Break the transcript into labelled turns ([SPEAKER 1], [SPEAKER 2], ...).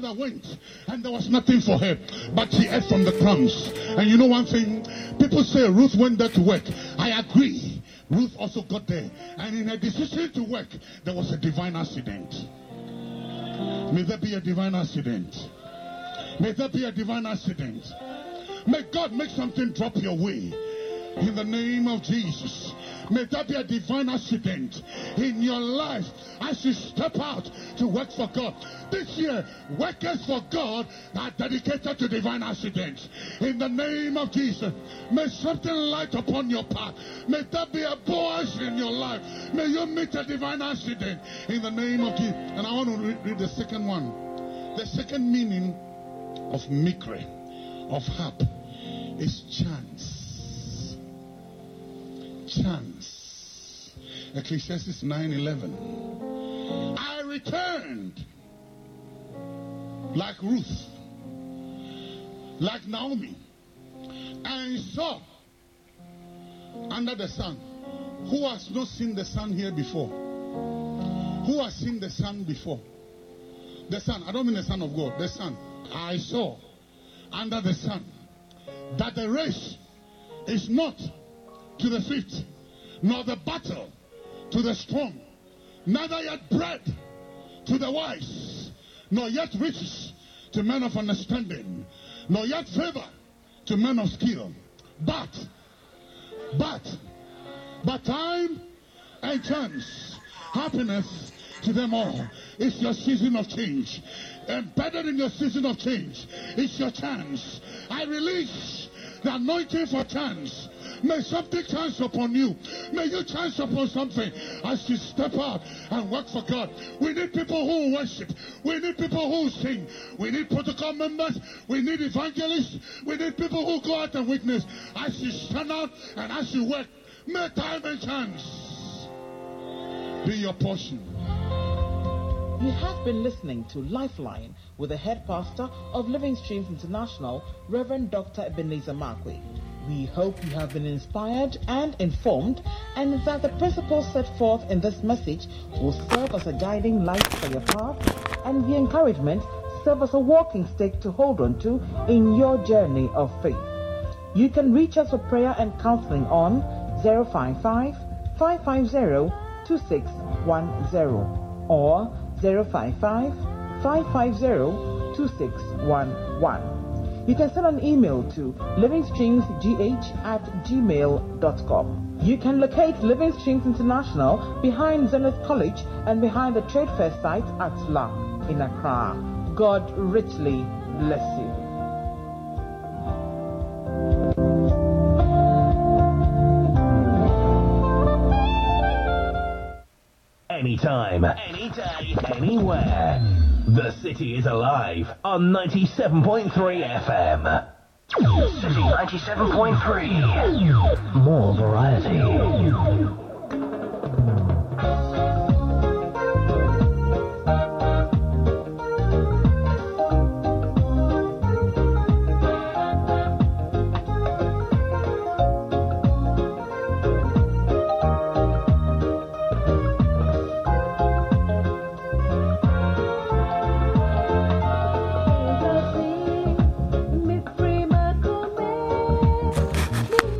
[SPEAKER 1] mother went and there was nothing for her, but she ate from the crumbs. And you know one thing? People say Ruth went there to work. I agree. Ruth also got there. And in her decision to work, there was a divine accident. May there be a divine accident. May there be a divine accident. May God make something drop your way. In the name of Jesus. May that be a divine accident in your life as you step out to work for God. This year, workers for God are dedicated to divine accidents. In the name of Jesus, may something light upon your path. May that be a voice in your life. May you meet a divine accident in the name of Jesus. And I want to read, the second one. The second meaning of mikre, of hap, is chance chance. Ecclesiastes 9:11. I returned like Ruth, like Naomi, and saw under the sun. Who has not seen the sun here before? Who has seen the sun before? The sun. I don't mean the son of God. The sun. I saw under the sun that the race is not to the swift, nor the battle to the strong, neither yet bread to the wise, nor yet riches to men of understanding, nor yet favor to men of skill. But, but, but time and chance, happiness to them all. It's your season of change. Embedded in your season of change, it's your chance. I release the anointing for chance May something chance upon you. May you chance upon something as you step out and work for God. We need people who worship. We need people who sing. We need protocol members. We need evangelists. We need people who go out and witness. As you stand out and as you work, may time and chance be your portion.
[SPEAKER 2] You have been listening to Lifeline with the head pastor of Living Streams International, Reverend Dr. Ebenezer Markwei. We hope you have been inspired and informed, and that the principles set forth in this message will serve as a guiding light for your path, and the encouragement serve as a walking stick to hold on to in your journey of faith. You can reach us for prayer and counseling on 055 550 2610 or 055 550 2611. You can send an email to livingstreamsgh at gmail.com. You can locate Living Streams International behind Zenith College and behind the Trade Fair site at La in Accra. God richly bless you.
[SPEAKER 3] Anytime, any day, anywhere. The city is alive on 97.3 FM. City 97.3. More variety.